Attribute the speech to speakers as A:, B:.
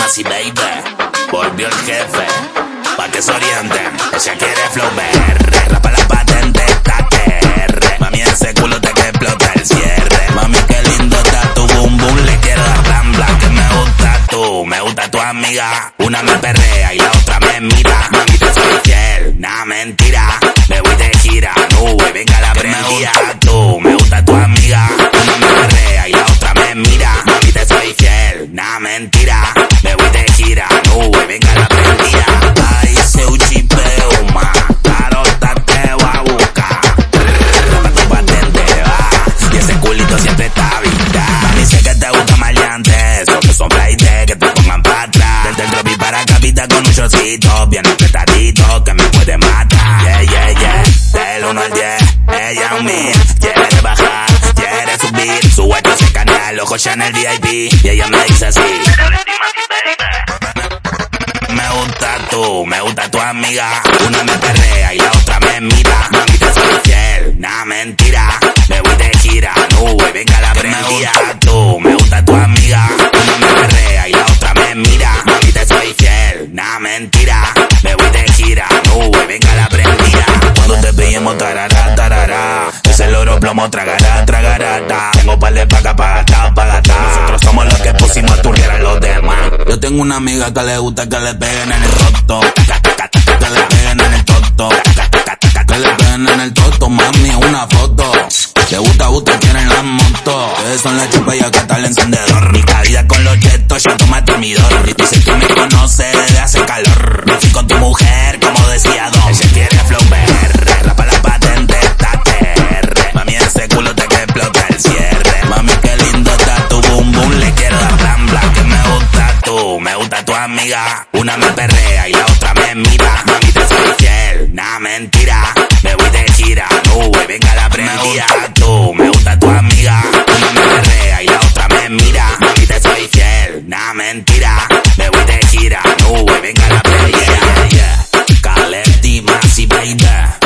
A: Masi Baby. Volvió el jefe, pa' que se orienten. Ella quiere flow BR, rapa la patente, taquer. Mami, ese culo te que explota el cierre. Mami, qué lindo está tu boom boom, le quiero dar blan blan. Que me gusta tú, me gusta tu amiga. Una me perrea y la otra me mira. Mami, te soy fiel, nah, mentira. Me voy de gira, nube, venga la prendida. Me gusta tú, me gusta tu amiga. Una me perrea y la otra me mira. Mami, te soy fiel, nah, mentira. Chocito. Bien apretadito que me puede matar. Yeah, yeah, yeah. Del 1 al 10. Ella es un mil. Quiere bajar, quiere subir. Su hueco se canal, ojo ya en el VIP. Y ella me dice así. Me gusta tú, me gusta tu amiga. Una me perrea y la otra me mira. Mami, te soy fiel, nah, mentira. Me voy de gira, nube, venga la prendida. Me gusta tú, me gusta tu amiga. Voy de gira, venga la prendida. Cuando te pillemos, tarará, tarará. Ese loro plomo, tragará, tragará. Tengo par de paga pa' gastar, pa' gastar. Nosotros somos los que pusimos a turrear a los demás. Yo tengo una amiga que le gusta que le peguen en el toto. Que le peguen en el toto. Que le peguen en el toto, mami, una foto. Le gusta, gusta, quieren la moto. Ustedes son la chupa y acá está el encendedor. Mi caída con los chetos, yo toma termidor. Una me perrea y la otra me mira. Mami, te soy fiel, nada mentira. Me voy de gira, nube, venga la prendida. Me gusta tú, me gusta tu amiga. Una me perrea y la otra me mira. Mami, te soy fiel, nada mentira. Me voy de gira, nube, venga la prendida. Yeah, yeah. Calenti, baby.